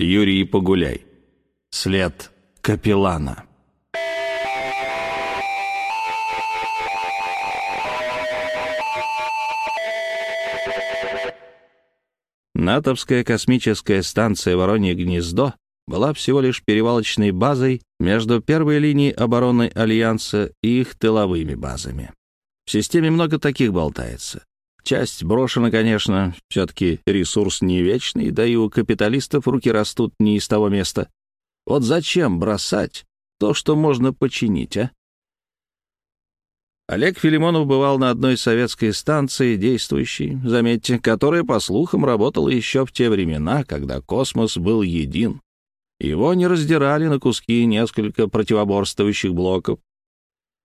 Юрий Погуляй. След капеллана. НАТОвская космическая станция «Воронье гнездо» была всего лишь перевалочной базой между первой линией обороны Альянса и их тыловыми базами. В системе много таких болтается. Часть брошена, конечно, все-таки ресурс не вечный, да и у капиталистов руки растут не из того места. Вот зачем бросать то, что можно починить, а? Олег Филимонов бывал на одной советской станции, действующей, заметьте, которая, по слухам, работала еще в те времена, когда космос был един. Его не раздирали на куски несколько противоборствующих блоков.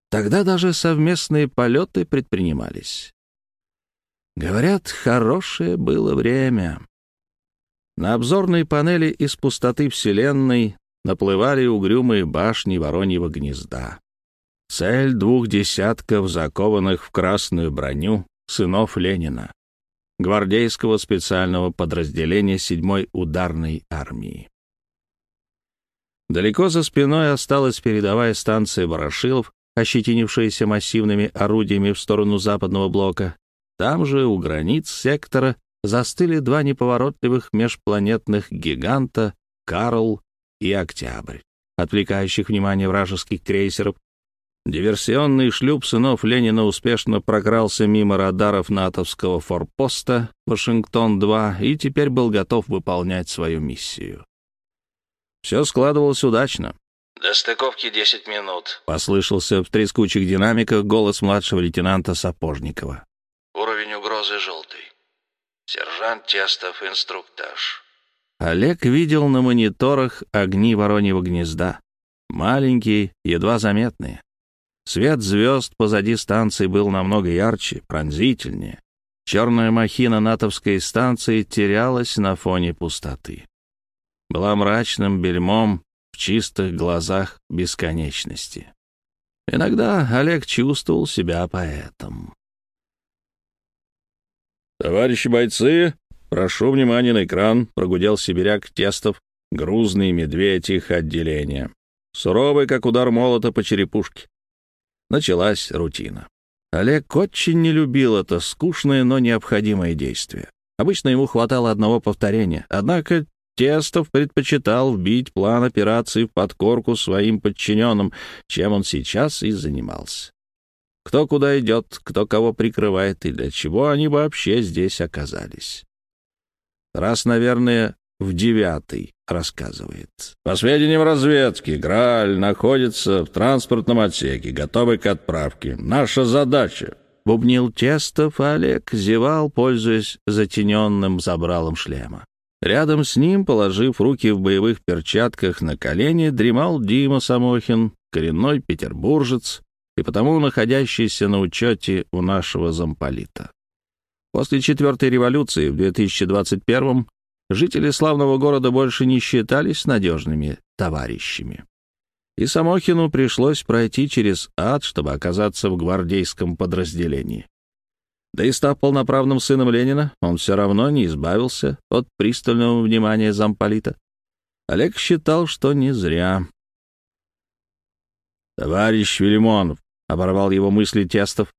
Тогда даже совместные полеты предпринимались. Говорят, хорошее было время. На обзорной панели из пустоты Вселенной наплывали угрюмые башни Вороньего гнезда. Цель двух десятков закованных в красную броню сынов Ленина, гвардейского специального подразделения 7-й ударной армии. Далеко за спиной осталась передовая станция Ворошилов, ощетинившаяся массивными орудиями в сторону западного блока. Там же, у границ сектора, застыли два неповоротливых межпланетных гиганта Карл и Октябрь, отвлекающих внимание вражеских крейсеров Диверсионный шлюп сынов Ленина успешно прокрался мимо радаров натовского форпоста «Вашингтон-2» и теперь был готов выполнять свою миссию. Все складывалось удачно. «До стыковки 10 минут», — послышался в трескучих динамиках голос младшего лейтенанта Сапожникова. «Уровень угрозы желтый. Сержант Тестов, инструктаж». Олег видел на мониторах огни Вороньего гнезда. Маленькие, едва заметные. Свет звезд позади станции был намного ярче, пронзительнее. Черная махина натовской станции терялась на фоне пустоты. Была мрачным бельмом в чистых глазах бесконечности. Иногда Олег чувствовал себя поэтом. «Товарищи бойцы, прошу внимания на экран», — прогудел сибиряк Тестов, грузный медведь их отделения. Суровый, как удар молота по черепушке. Началась рутина. Олег очень не любил это скучное, но необходимое действие. Обычно ему хватало одного повторения, однако Тестов предпочитал вбить план операции в подкорку своим подчиненным, чем он сейчас и занимался. Кто куда идет, кто кого прикрывает и для чего они вообще здесь оказались. Раз, наверное, в девятый рассказывает. По сведениям разведки, Грааль находится в транспортном отсеке, готовый к отправке. Наша задача — бубнил Тестов, а Олег зевал, пользуясь затененным забралом шлема. Рядом с ним, положив руки в боевых перчатках на колени, дремал Дима Самохин, коренной петербуржец и потому находящийся на учете у нашего замполита. После четвертой революции в 2021 жители славного города больше не считались надежными товарищами. И Самохину пришлось пройти через ад, чтобы оказаться в гвардейском подразделении. Да и став полноправным сыном Ленина, он все равно не избавился от пристального внимания замполита. Олег считал, что не зря. «Товарищ Филимонов», — оборвал его мысли Тестов,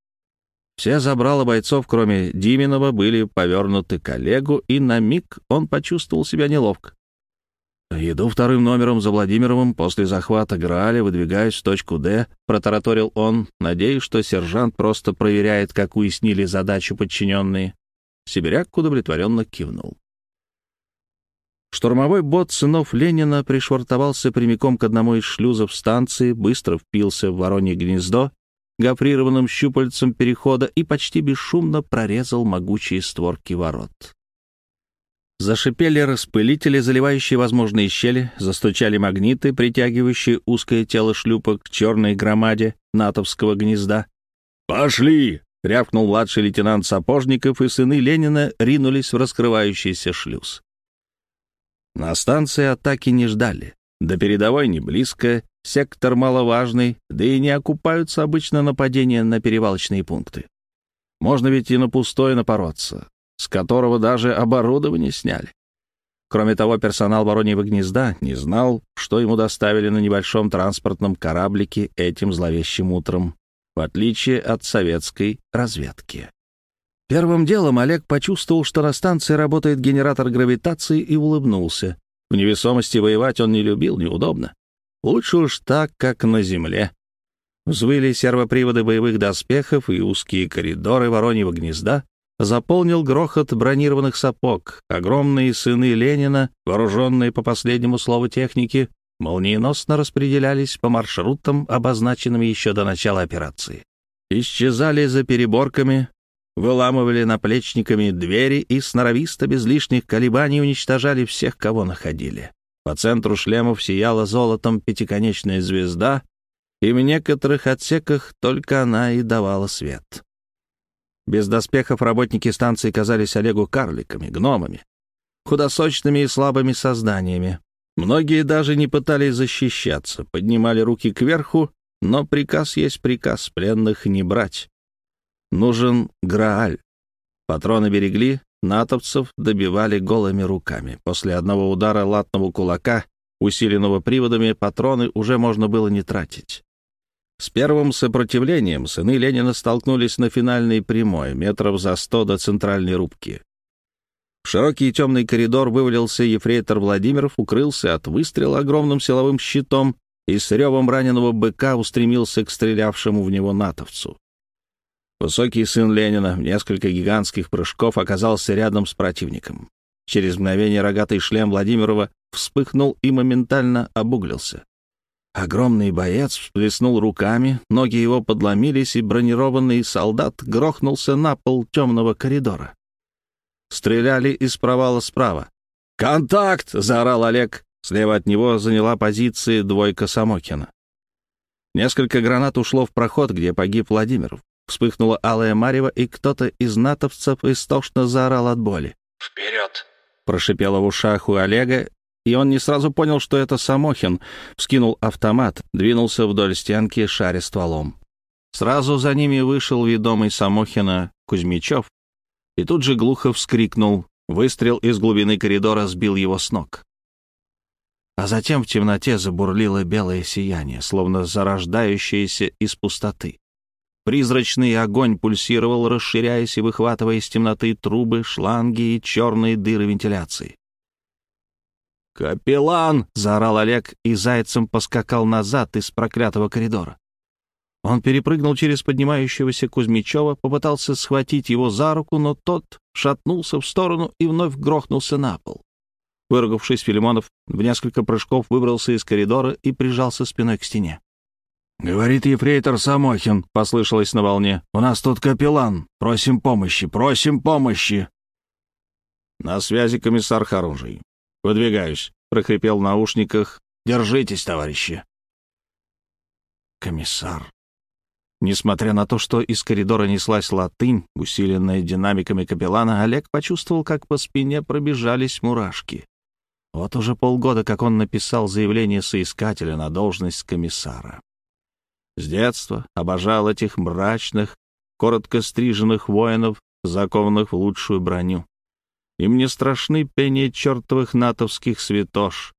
все забрала бойцов, кроме Диминова, были повернуты к Олегу, и на миг он почувствовал себя неловко. «Иду вторым номером за Владимировым после захвата Грааля, выдвигаюсь в точку «Д», — протараторил он, надеясь, что сержант просто проверяет, как уяснили задачу подчиненные. Сибиряк удовлетворенно кивнул. Штурмовой бот сынов Ленина пришвартовался прямиком к одному из шлюзов станции, быстро впился в воронье гнездо гофрированным щупальцем перехода и почти бесшумно прорезал могучие створки ворот. Зашипели распылители, заливающие возможные щели, застучали магниты, притягивающие узкое тело шлюпа к черной громаде натовского гнезда. «Пошли!» — рявкнул младший лейтенант Сапожников, и сыны Ленина ринулись в раскрывающийся шлюз. На станции атаки не ждали. До передовой не близко, Сектор маловажный, да и не окупаются обычно нападения на перевалочные пункты. Можно ведь и на пустое напороться, с которого даже оборудование сняли. Кроме того, персонал Вороньего гнезда не знал, что ему доставили на небольшом транспортном кораблике этим зловещим утром, в отличие от советской разведки. Первым делом Олег почувствовал, что на станции работает генератор гравитации и улыбнулся. В невесомости воевать он не любил, неудобно. Лучше уж так, как на земле. Взвыли сервоприводы боевых доспехов и узкие коридоры Вороньего гнезда, заполнил грохот бронированных сапог. Огромные сыны Ленина, вооруженные по последнему слову техники, молниеносно распределялись по маршрутам, обозначенным еще до начала операции. Исчезали за переборками, выламывали наплечниками двери и сноровисто, без лишних колебаний, уничтожали всех, кого находили. По центру шлемов сияла золотом пятиконечная звезда, и в некоторых отсеках только она и давала свет. Без доспехов работники станции казались Олегу карликами, гномами, худосочными и слабыми созданиями. Многие даже не пытались защищаться, поднимали руки кверху, но приказ есть приказ, пленных не брать. Нужен Грааль. Патроны берегли, натовцев добивали голыми руками. После одного удара латного кулака, усиленного приводами, патроны уже можно было не тратить. С первым сопротивлением сыны Ленина столкнулись на финальной прямой, метров за сто до центральной рубки. В широкий темный коридор вывалился ефрейтор Владимиров, укрылся от выстрела огромным силовым щитом и с ревом раненого быка устремился к стрелявшему в него натовцу. Высокий сын Ленина в несколько гигантских прыжков оказался рядом с противником. Через мгновение рогатый шлем Владимирова вспыхнул и моментально обуглился. Огромный боец всплеснул руками, ноги его подломились, и бронированный солдат грохнулся на пол темного коридора. Стреляли из провала справа. «Контакт!» — заорал Олег. Слева от него заняла позиции двойка Самокина. Несколько гранат ушло в проход, где погиб Владимиров. Вспыхнула алая марева, и кто-то из натовцев истошно заорал от боли. «Вперед!» — прошипело в ушах у Олега, и он не сразу понял, что это Самохин, вскинул автомат, двинулся вдоль стенки, шаря стволом. Сразу за ними вышел ведомый Самохина Кузьмичев и тут же глухо вскрикнул. Выстрел из глубины коридора сбил его с ног. А затем в темноте забурлило белое сияние, словно зарождающееся из пустоты. Призрачный огонь пульсировал, расширяясь и выхватывая из темноты трубы, шланги и черные дыры вентиляции. «Капеллан!» — заорал Олег и зайцем поскакал назад из проклятого коридора. Он перепрыгнул через поднимающегося Кузьмичева, попытался схватить его за руку, но тот шатнулся в сторону и вновь грохнулся на пол. Выругавшись, Филимонов в несколько прыжков выбрался из коридора и прижался спиной к стене. «Говорит ефрейтор Самохин», — послышалось на волне. «У нас тут капеллан. Просим помощи, просим помощи». «На связи комиссар Харунжий. «Выдвигаюсь», — прохрипел в наушниках. «Держитесь, товарищи». Комиссар. Несмотря на то, что из коридора неслась латынь, усиленная динамиками капеллана, Олег почувствовал, как по спине пробежались мурашки. Вот уже полгода, как он написал заявление соискателя на должность комиссара. С детства обожал этих мрачных, коротко стриженных воинов, закованных в лучшую броню. Им не страшны пение чертовых натовских святош.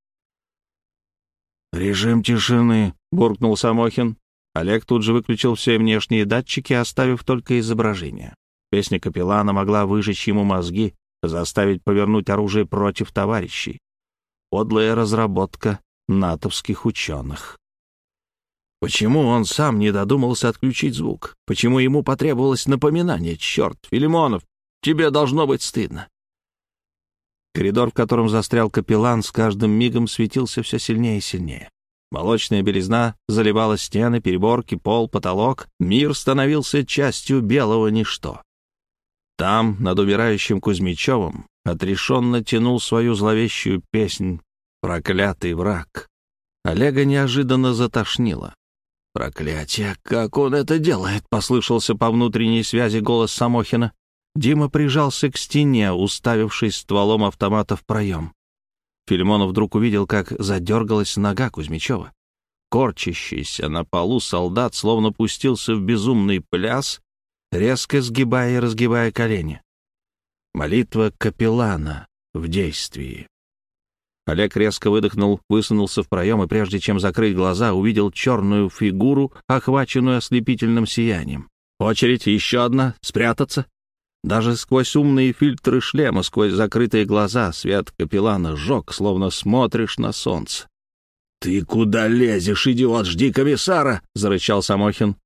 «Режим тишины», — буркнул Самохин. Олег тут же выключил все внешние датчики, оставив только изображение. Песня капеллана могла выжечь ему мозги, заставить повернуть оружие против товарищей. Подлая разработка натовских ученых. Почему он сам не додумался отключить звук? Почему ему потребовалось напоминание? Черт, Филимонов, тебе должно быть стыдно. Коридор, в котором застрял капеллан, с каждым мигом светился все сильнее и сильнее. Молочная белизна заливала стены, переборки, пол, потолок. Мир становился частью белого ничто. Там, над умирающим Кузьмичевым, отрешенно тянул свою зловещую песнь «Проклятый враг». Олега неожиданно затошнило. «Проклятие! Как он это делает?» — послышался по внутренней связи голос Самохина. Дима прижался к стене, уставившись стволом автомата в проем. Филимонов вдруг увидел, как задергалась нога Кузьмичева. Корчащийся на полу солдат словно пустился в безумный пляс, резко сгибая и разгибая колени. Молитва капеллана в действии. Олег резко выдохнул, высунулся в проем и, прежде чем закрыть глаза, увидел черную фигуру, охваченную ослепительным сиянием. Очередь, еще одна, спрятаться. Даже сквозь умные фильтры шлема, сквозь закрытые глаза, свет капеллана сжег, словно смотришь на солнце. «Ты куда лезешь, идиот? Жди комиссара!» — зарычал Самохин.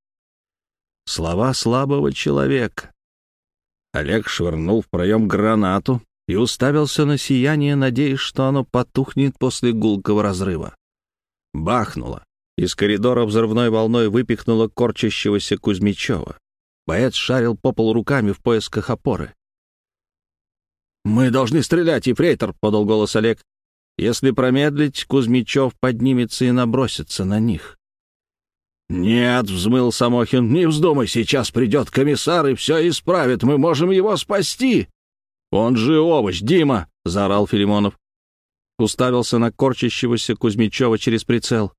Слова слабого человека. Олег швырнул в проем гранату и уставился на сияние, надеясь, что оно потухнет после гулкого разрыва. Бахнуло. Из коридора взрывной волной выпихнуло корчащегося Кузьмичева. Боец шарил по полу руками в поисках опоры. «Мы должны стрелять, ефрейтор!» — подал голос Олег. «Если промедлить, Кузьмичев поднимется и набросится на них». «Нет», — взмыл Самохин, — «не вздумай, сейчас придет комиссар и все исправит, мы можем его спасти». «Он же овощ, Дима!» — заорал Филимонов. Уставился на корчащегося Кузьмичева через прицел.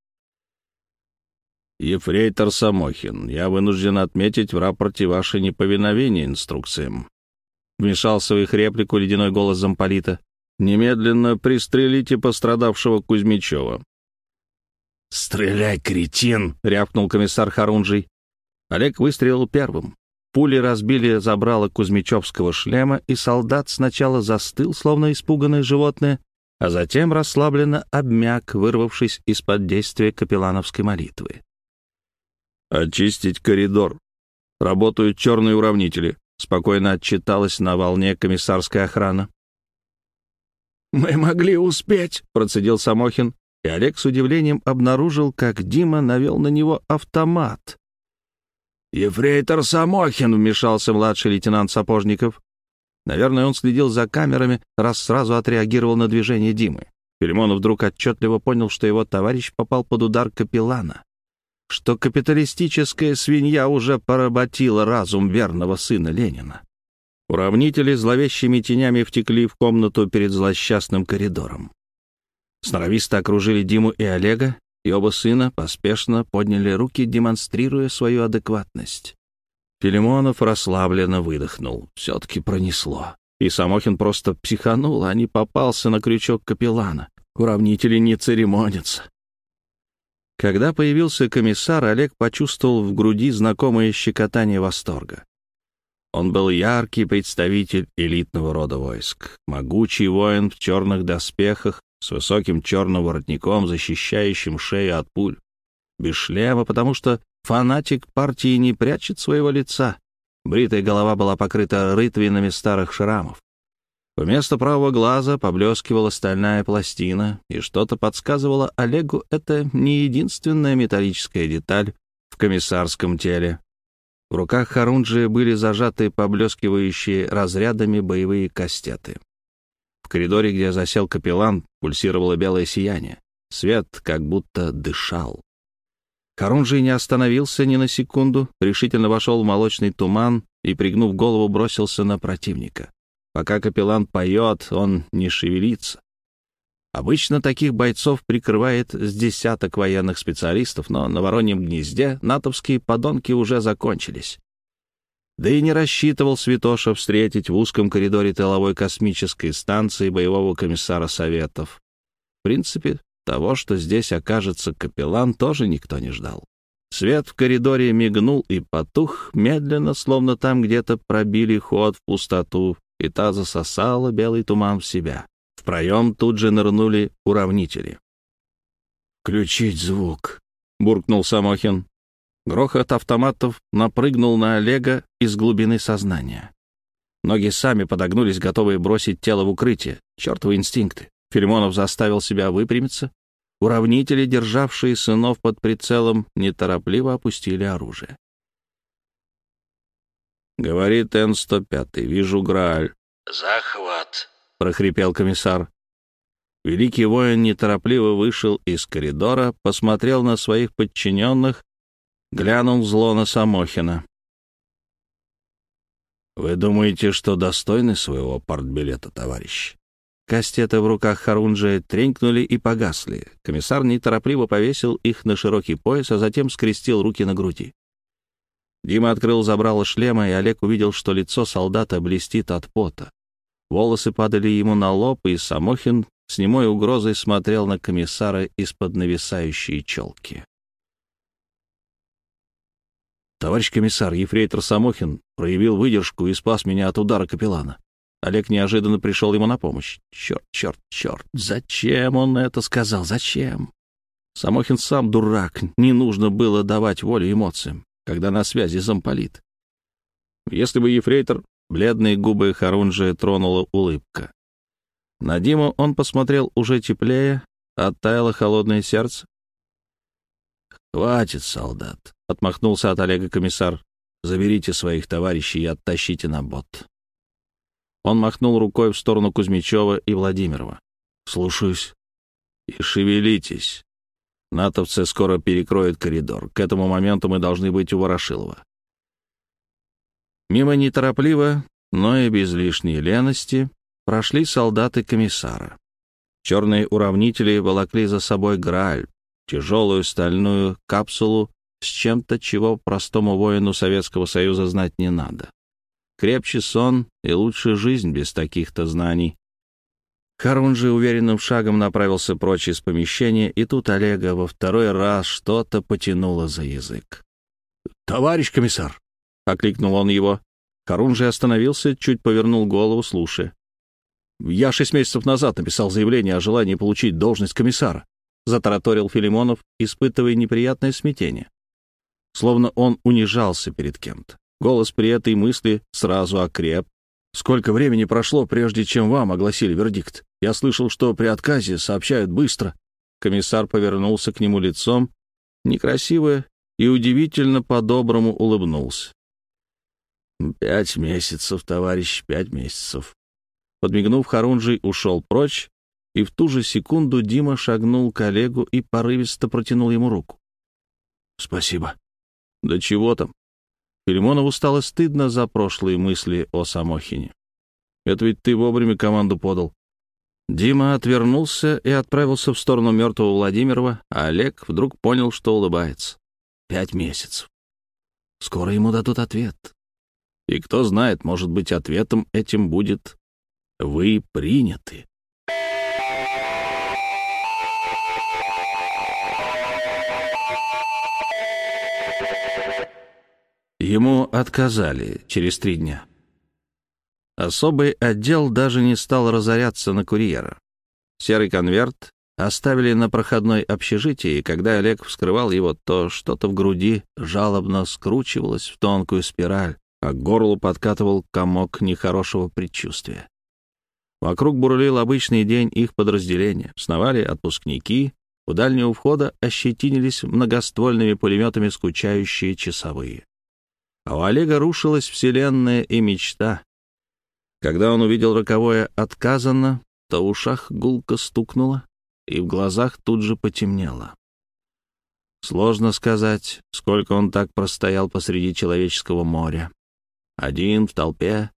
«Ефрейтор Самохин, я вынужден отметить в рапорте ваше неповиновение инструкциям». Вмешался в их реплику ледяной голос замполита. «Немедленно пристрелите пострадавшего Кузьмичева». «Стреляй, кретин!» — рявкнул комиссар Харунжий. Олег выстрелил первым. Пули разбили забрало Кузьмичевского шлема, и солдат сначала застыл, словно испуганное животное, а затем расслабленно обмяк, вырвавшись из-под действия капеллановской молитвы. «Очистить коридор. Работают черные уравнители», — спокойно отчиталась на волне комиссарская охрана. «Мы могли успеть», — процедил Самохин, и Олег с удивлением обнаружил, как Дима навел на него автомат. «Ефрейтор Самохин», — вмешался младший лейтенант Сапожников. Наверное, он следил за камерами, раз сразу отреагировал на движение Димы. Филимонов вдруг отчетливо понял, что его товарищ попал под удар капеллана что капиталистическая свинья уже поработила разум верного сына Ленина. Уравнители зловещими тенями втекли в комнату перед злосчастным коридором. Сноровисто окружили Диму и Олега, и оба сына поспешно подняли руки, демонстрируя свою адекватность. Филимонов расслабленно выдохнул. Все-таки пронесло. И Самохин просто психанул, а не попался на крючок капеллана. Уравнители не церемонятся. Когда появился комиссар, Олег почувствовал в груди знакомое щекотание восторга. Он был яркий представитель элитного рода войск, могучий воин в черных доспехах, с высоким черным воротником, защищающим шею от пуль. Без шлема, потому что фанатик партии не прячет своего лица. Бритая голова была покрыта рытвинами старых шрамов. Вместо правого глаза поблескивала стальная пластина, и что-то подсказывало Олегу, это не единственная металлическая деталь в комиссарском теле. В руках Харунджи были зажаты поблескивающие разрядами боевые кастеты. Коридоре, где засел капеллан, пульсировало белое сияние. Свет как будто дышал. Харунжий не остановился ни на секунду, решительно вошел в молочный туман и, пригнув голову, бросился на противника. Пока капеллан поет, он не шевелится. Обычно таких бойцов прикрывает с десяток военных специалистов, но на Вороньем гнезде натовские подонки уже закончились. Да и не рассчитывал Святоша встретить в узком коридоре тыловой космической станции боевого комиссара Советов. В принципе, того, что здесь окажется капеллан, тоже никто не ждал. Свет в коридоре мигнул и потух медленно, словно там где-то пробили ход в пустоту, и та засосала белый туман в себя. В проем тут же нырнули уравнители. «Включить звук», — буркнул Самохин. Грохот автоматов напрыгнул на Олега из глубины сознания. Ноги сами подогнулись, готовые бросить тело в укрытие. Чертовы инстинкты. Филимонов заставил себя выпрямиться. Уравнители, державшие сынов под прицелом, неторопливо опустили оружие. Говорит Н-105. Вижу Грааль. Захват, прохрипел комиссар. Великий воин неторопливо вышел из коридора, посмотрел на своих подчиненных, глянул зло на Самохина. «Вы думаете, что достойны своего портбилета, товарищ?» Кастеты в руках Харунжи тренькнули и погасли. Комиссар неторопливо повесил их на широкий пояс, а затем скрестил руки на груди. Дима открыл забрало шлема, и Олег увидел, что лицо солдата блестит от пота. Волосы падали ему на лоб, и Самохин с немой угрозой смотрел на комиссара из-под нависающей челки. «Товарищ комиссар, ефрейтор Самохин проявил выдержку и спас меня от удара капеллана. Олег неожиданно пришел ему на помощь. Черт, черт, черт, зачем он это сказал? Зачем? Самохин сам дурак, не нужно было давать волю эмоциям, когда на связи замполит. Если бы ефрейтор, бледные губы Харунжи тронула улыбка. На Диму он посмотрел уже теплее, оттаяло холодное сердце. «Хватит, солдат», — отмахнулся от Олега комиссар. «Заберите своих товарищей и оттащите на бот». Он махнул рукой в сторону Кузьмичева и Владимирова. «Слушаюсь». «И шевелитесь. Натовцы скоро перекроют коридор. К этому моменту мы должны быть у Ворошилова». Мимо неторопливо, но и без лишней лености, прошли солдаты комиссара. Черные уравнители волокли за собой Грааль, тяжелую стальную капсулу с чем-то, чего простому воину Советского Союза знать не надо. Крепче сон и лучше жизнь без таких-то знаний. Харун же уверенным шагом направился прочь из помещения, и тут Олега во второй раз что-то потянуло за язык. «Товарищ комиссар!» — окликнул он его. Харун же остановился, чуть повернул голову, слушая. «Я шесть месяцев назад написал заявление о желании получить должность комиссара», — затараторил Филимонов, испытывая неприятное смятение. Словно он унижался перед кем-то. Голос при этой мысли сразу окреп. «Сколько времени прошло, прежде чем вам огласили вердикт? Я слышал, что при отказе сообщают быстро». Комиссар повернулся к нему лицом, некрасиво и удивительно по-доброму улыбнулся. «Пять месяцев, товарищ, пять месяцев». Подмигнув, Харунжий ушел прочь, и в ту же секунду Дима шагнул к Олегу и порывисто протянул ему руку. «Спасибо». «Да чего там? Филимонову стало стыдно за прошлые мысли о Самохине. «Это ведь ты вовремя команду подал». Дима отвернулся и отправился в сторону мертвого Владимирова, а Олег вдруг понял, что улыбается. Пять месяцев. Скоро ему дадут ответ. И кто знает, может быть, ответом этим будет «Вы приняты». Ему отказали через три дня. Особый отдел даже не стал разоряться на курьера. Серый конверт оставили на проходной общежитии, и когда Олег вскрывал его, то что-то в груди жалобно скручивалось в тонкую спираль, а к горлу подкатывал комок нехорошего предчувствия. Вокруг бурлил обычный день их подразделения. Сновали отпускники, у дальнего входа ощетинились многоствольными пулеметами скучающие часовые. А у Олега рушилась вселенная и мечта. Когда он увидел роковое «отказано», то в ушах гулко стукнуло, и в глазах тут же потемнело. Сложно сказать, сколько он так простоял посреди человеческого моря. Один в толпе.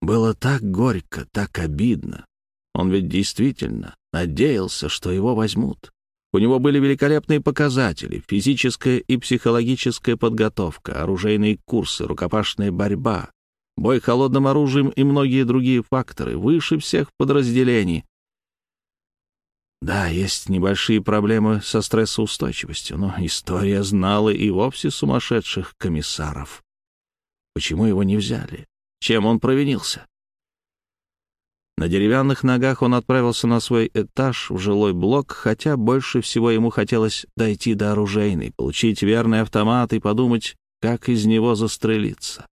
Было так горько, так обидно. Он ведь действительно надеялся, что его возьмут. У него были великолепные показатели, физическая и психологическая подготовка, оружейные курсы, рукопашная борьба, бой холодным оружием и многие другие факторы, выше всех подразделений. Да, есть небольшие проблемы со стрессоустойчивостью, но история знала и вовсе сумасшедших комиссаров. Почему его не взяли? Чем он провинился? На деревянных ногах он отправился на свой этаж в жилой блок, хотя больше всего ему хотелось дойти до оружейной, получить верный автомат и подумать, как из него застрелиться.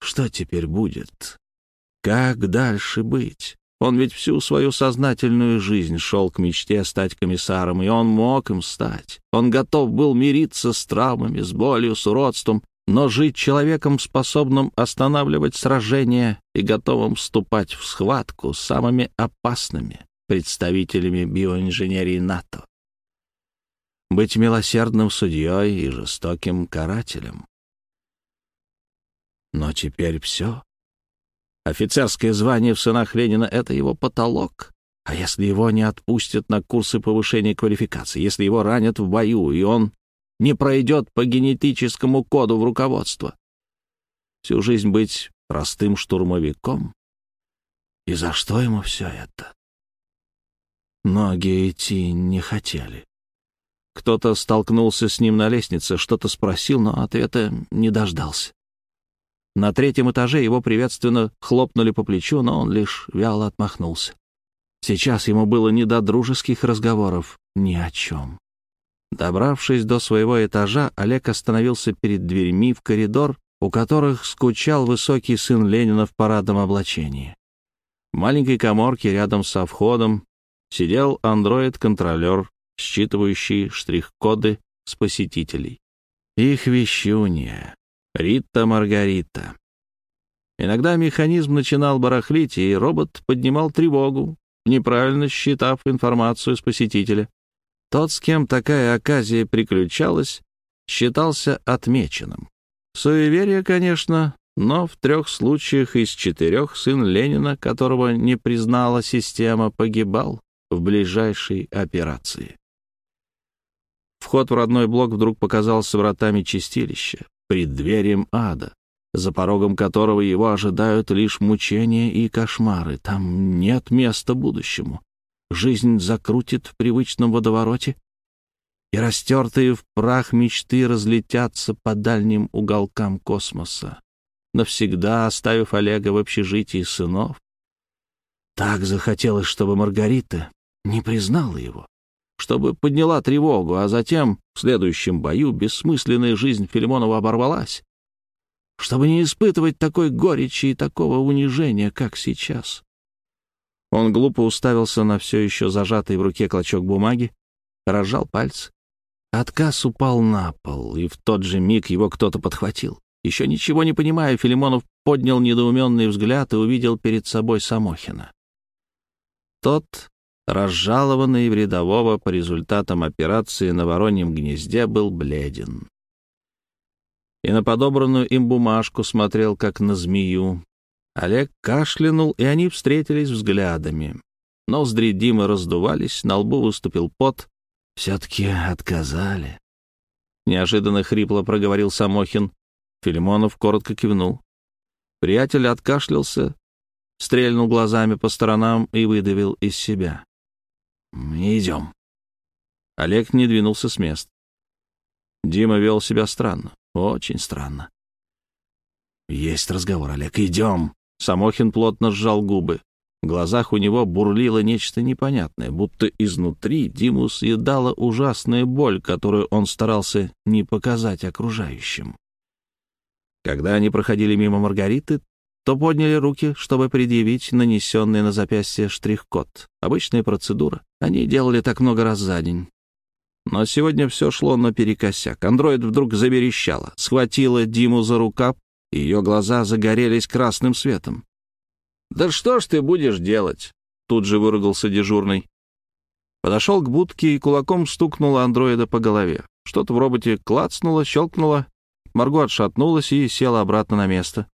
Что теперь будет? Как дальше быть? Он ведь всю свою сознательную жизнь шел к мечте стать комиссаром, и он мог им стать. Он готов был мириться с травмами, с болью, с уродством, но жить человеком, способным останавливать сражения и готовым вступать в схватку с самыми опасными представителями биоинженерии НАТО. Быть милосердным судьей и жестоким карателем. Но теперь все. Офицерское звание в сынах Ленина — это его потолок. А если его не отпустят на курсы повышения квалификации, если его ранят в бою, и он не пройдет по генетическому коду в руководство. Всю жизнь быть простым штурмовиком? И за что ему все это? Ноги идти не хотели. Кто-то столкнулся с ним на лестнице, что-то спросил, но ответа не дождался. На третьем этаже его приветственно хлопнули по плечу, но он лишь вяло отмахнулся. Сейчас ему было не до дружеских разговоров, ни о чем. Добравшись до своего этажа, Олег остановился перед дверьми в коридор, у которых скучал высокий сын Ленина в парадном облачении. В маленькой коморке рядом со входом сидел андроид-контролер, считывающий штрих-коды с посетителей. Их вещунья, Рита Маргарита. Иногда механизм начинал барахлить, и робот поднимал тревогу, неправильно считав информацию с посетителя. Тот, с кем такая оказия приключалась, считался отмеченным. Суеверие, конечно, но в трех случаях из четырех сын Ленина, которого не признала система, погибал в ближайшей операции. Вход в родной блок вдруг показался вратами чистилища, преддверием ада, за порогом которого его ожидают лишь мучения и кошмары. Там нет места будущему. Жизнь закрутит в привычном водовороте, и растертые в прах мечты разлетятся по дальним уголкам космоса, навсегда оставив Олега в общежитии сынов. Так захотелось, чтобы Маргарита не признала его, чтобы подняла тревогу, а затем в следующем бою бессмысленная жизнь Филимонова оборвалась, чтобы не испытывать такой горечи и такого унижения, как сейчас. Он глупо уставился на все еще зажатый в руке клочок бумаги, разжал пальцы. Отказ упал на пол, и в тот же миг его кто-то подхватил. Еще ничего не понимая, Филимонов поднял недоуменный взгляд и увидел перед собой Самохина. Тот разжалованный в рядового по результатам операции на Вороньем гнезде, был бледен. И на подобранную им бумажку смотрел, как на змею. Олег кашлянул, и они встретились взглядами. Ноздри Димы раздувались, на лбу выступил пот. «Все-таки отказали». Неожиданно хрипло проговорил Самохин. Филимонов коротко кивнул. Приятель откашлялся, стрельнул глазами по сторонам и выдавил из себя. «Идем». Олег не двинулся с места. Дима вел себя странно, очень странно. «Есть разговор, Олег, идем». Самохин плотно сжал губы. В глазах у него бурлило нечто непонятное, будто изнутри Диму съедала ужасная боль, которую он старался не показать окружающим. Когда они проходили мимо Маргариты, то подняли руки, чтобы предъявить нанесенный на запястье штрих-код. Обычная процедура. Они делали так много раз за день. Но сегодня все шло наперекосяк. Андроид вдруг заверещала, схватила Диму за рукав, и ее глаза загорелись красным светом. «Да что ж ты будешь делать?» — тут же выругался дежурный. Подошел к будке и кулаком стукнул андроида по голове. Что-то в роботе клацнуло, щелкнуло. Марго отшатнулась и села обратно на место.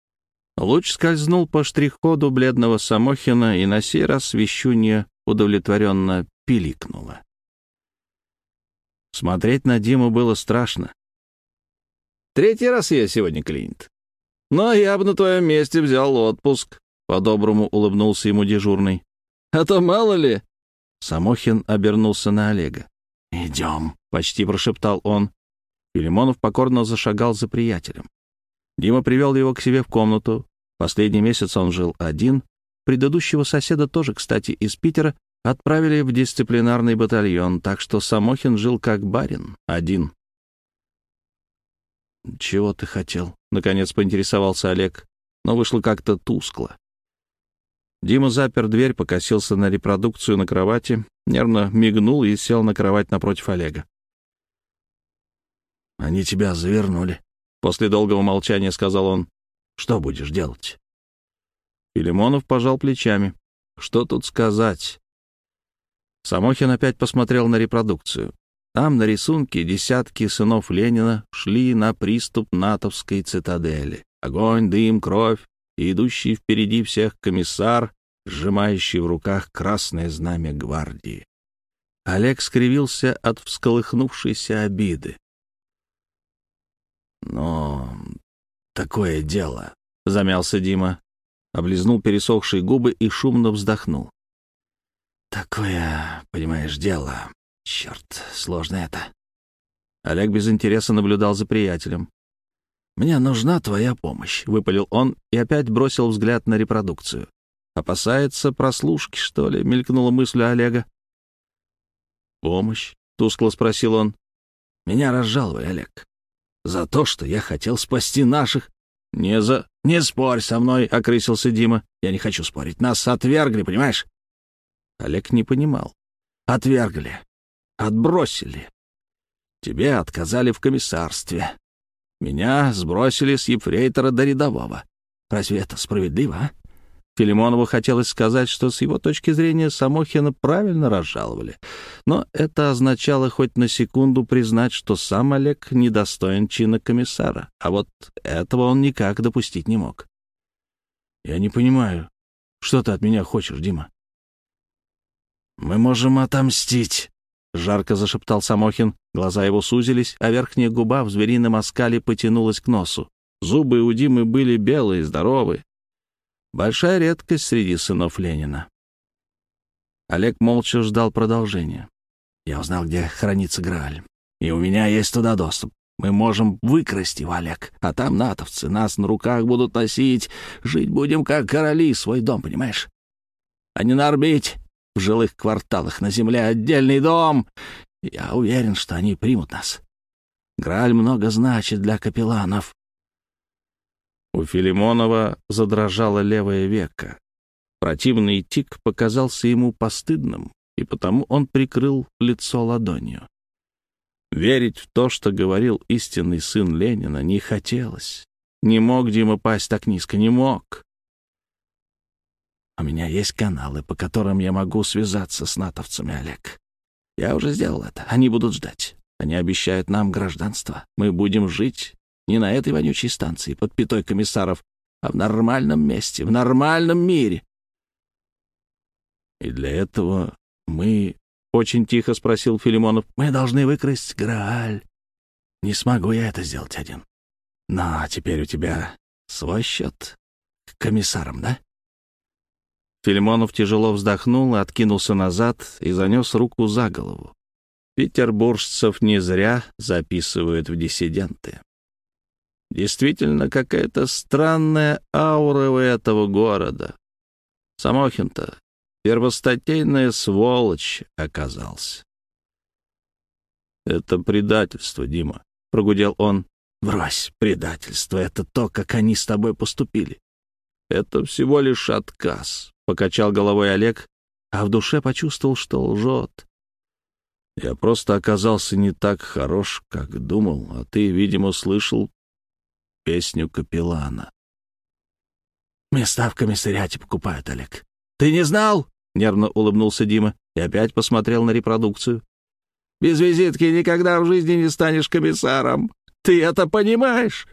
Луч скользнул по штрих-коду бледного Самохина, и на сей раз вещунья удовлетворенно пиликнула. Смотреть на Диму было страшно. «Третий раз я сегодня клиент. Но я бы на твоем месте взял отпуск», — по-доброму улыбнулся ему дежурный. «А то мало ли...» Самохин обернулся на Олега. «Идем», — почти прошептал он. Филимонов покорно зашагал за приятелем. Дима привел его к себе в комнату. Последний месяц он жил один. Предыдущего соседа тоже, кстати, из Питера, отправили в дисциплинарный батальон, так что Самохин жил как барин, один. «Чего ты хотел?» — наконец поинтересовался Олег, но вышло как-то тускло. Дима запер дверь, покосился на репродукцию на кровати, нервно мигнул и сел на кровать напротив Олега. «Они тебя завернули», После долгого молчания сказал он, «Что будешь делать?» Филимонов пожал плечами. «Что тут сказать?» Самохин опять посмотрел на репродукцию. Там на рисунке десятки сынов Ленина шли на приступ натовской цитадели. Огонь, дым, кровь и идущий впереди всех комиссар, сжимающий в руках красное знамя гвардии. Олег скривился от всколыхнувшейся обиды. «Но такое дело», — замялся Дима, облизнул пересохшие губы и шумно вздохнул. Такое, понимаешь, дело. Черт, сложно это. Олег без интереса наблюдал за приятелем. «Мне нужна твоя помощь», — выпалил он и опять бросил взгляд на репродукцию. «Опасается прослушки, что ли?» — мелькнула мысль Олега. «Помощь?» — тускло спросил он. «Меня разжаловали, Олег. За то, что я хотел спасти наших...» «Не за... Не спорь со мной!» — окрысился Дима. «Я не хочу спорить. Нас отвергли, понимаешь?» Олег не понимал. «Отвергли. Отбросили. Тебе отказали в комиссарстве. Меня сбросили с ефрейтора до рядового. Разве это справедливо, а?» Филимонову хотелось сказать, что с его точки зрения Самохина правильно разжаловали, но это означало хоть на секунду признать, что сам Олег недостоин чина комиссара, а вот этого он никак допустить не мог. «Я не понимаю, что ты от меня хочешь, Дима?» «Мы можем отомстить», — жарко зашептал Самохин. Глаза его сузились, а верхняя губа в зверином оскале потянулась к носу. Зубы у Димы были белые, здоровые, Большая редкость среди сынов Ленина. Олег молча ждал продолжения. Я узнал, где хранится Грааль. И у меня есть туда доступ. Мы можем выкрасть его, Олег. А там натовцы нас на руках будут носить. Жить будем, как короли, свой дом, понимаешь? А не нарбить в жилых кварталах на земле отдельный дом. Я уверен, что они примут нас. Грааль много значит для капелланов. У Филимонова задрожало левое веко. Противный тик показался ему постыдным, и потому он прикрыл лицо ладонью. Верить в то, что говорил истинный сын Ленина, не хотелось. Не мог Дима пасть так низко, не мог. У меня есть каналы, по которым я могу связаться с натовцами, Олег. Я уже сделал это. Они будут ждать. Они обещают нам гражданство. Мы будем жить не на этой вонючей станции под пятой комиссаров, а в нормальном месте, в нормальном мире. И для этого мы... Очень тихо спросил Филимонов. Мы должны выкрасть Грааль. Не смогу я это сделать один. Но теперь у тебя свой счет к комиссарам, да? Филимонов тяжело вздохнул, откинулся назад и занес руку за голову. Петербуржцев не зря записывают в диссиденты. Действительно, какая-то странная аура у этого города. Самохин-то первостатейная сволочь оказался. «Это предательство, Дима», — прогудел он. «Брось, предательство — это то, как они с тобой поступили. Это всего лишь отказ», — покачал головой Олег, а в душе почувствовал, что лжет. «Я просто оказался не так хорош, как думал, а ты, видимо, слышал песню капеллана. «Места в комиссариате покупают, Олег. Ты не знал?» — нервно улыбнулся Дима и опять посмотрел на репродукцию. «Без визитки никогда в жизни не станешь комиссаром. Ты это понимаешь?»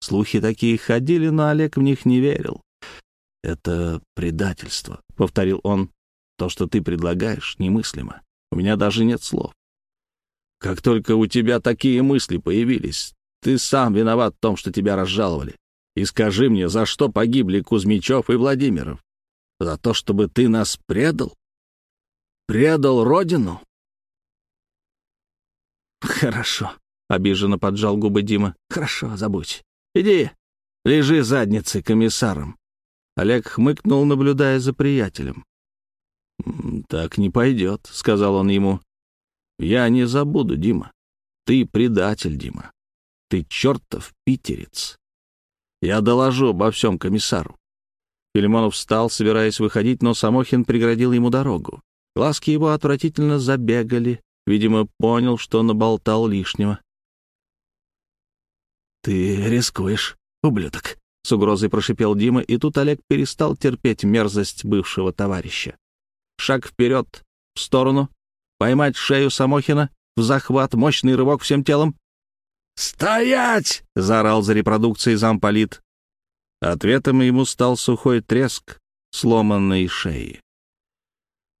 Слухи такие ходили, но Олег в них не верил. «Это предательство», — повторил он. «То, что ты предлагаешь, немыслимо. У меня даже нет слов. Как только у тебя такие мысли появились, ты сам виноват в том, что тебя разжаловали. И скажи мне, за что погибли Кузьмичев и Владимиров? За то, чтобы ты нас предал? Предал родину? Хорошо, — обиженно поджал губы Дима. Хорошо, забудь. Иди, лежи задницей комиссаром. Олег хмыкнул, наблюдая за приятелем. «Так не пойдет», — сказал он ему. «Я не забуду, Дима. Ты предатель, Дима. Ты чертов питерец. Я доложу обо всем комиссару. Филимонов встал, собираясь выходить, но Самохин преградил ему дорогу. Глазки его отвратительно забегали. Видимо, понял, что наболтал лишнего. «Ты рискуешь, ублюдок», — с угрозой прошипел Дима, и тут Олег перестал терпеть мерзость бывшего товарища. Шаг вперед, в сторону, поймать шею Самохина, в захват, мощный рывок всем телом, «Стоять!» — заорал за репродукцией замполит. Ответом ему стал сухой треск сломанной шеи.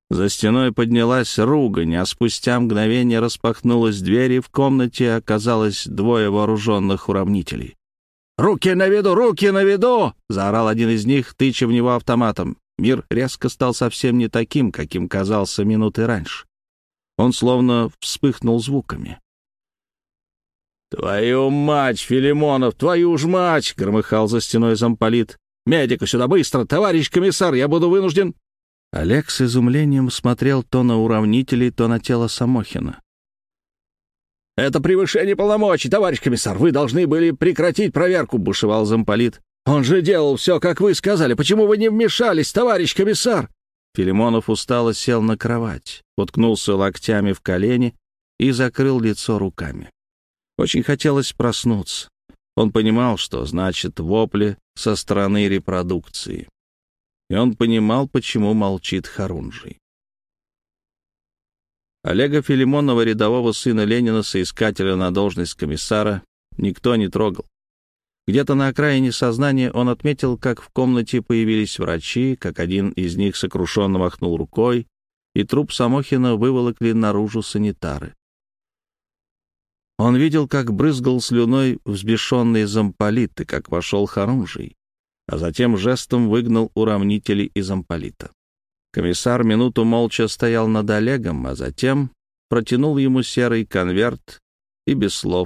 За стеной поднялась ругань, а спустя мгновение распахнулась дверь, и в комнате оказалось двое вооруженных уравнителей. «Руки на виду! Руки на виду!» — заорал один из них, тыча в него автоматом. Мир резко стал совсем не таким, каким казался минуты раньше. Он словно вспыхнул звуками. «Твою мать, Филимонов, твою ж мать!» — громыхал за стеной замполит. «Медика сюда быстро, товарищ комиссар, я буду вынужден...» Олег с изумлением смотрел то на уравнителей, то на тело Самохина. «Это превышение полномочий, товарищ комиссар. Вы должны были прекратить проверку», — бушевал замполит. «Он же делал все, как вы сказали. Почему вы не вмешались, товарищ комиссар?» Филимонов устало сел на кровать, уткнулся локтями в колени и закрыл лицо руками. Очень хотелось проснуться. Он понимал, что значит вопли со стороны репродукции и он понимал, почему молчит Харунжий. Олега Филимонова, рядового сына Ленина, соискателя на должность комиссара, никто не трогал. Где-то на окраине сознания он отметил, как в комнате появились врачи, как один из них сокрушенно махнул рукой, и труп Самохина выволокли наружу санитары. Он видел, как брызгал слюной взбешенный замполит и как вошел Харунжий а затем жестом выгнал уравнителей из амполита. Комиссар минуту молча стоял над Олегом, а затем протянул ему серый конверт и без слов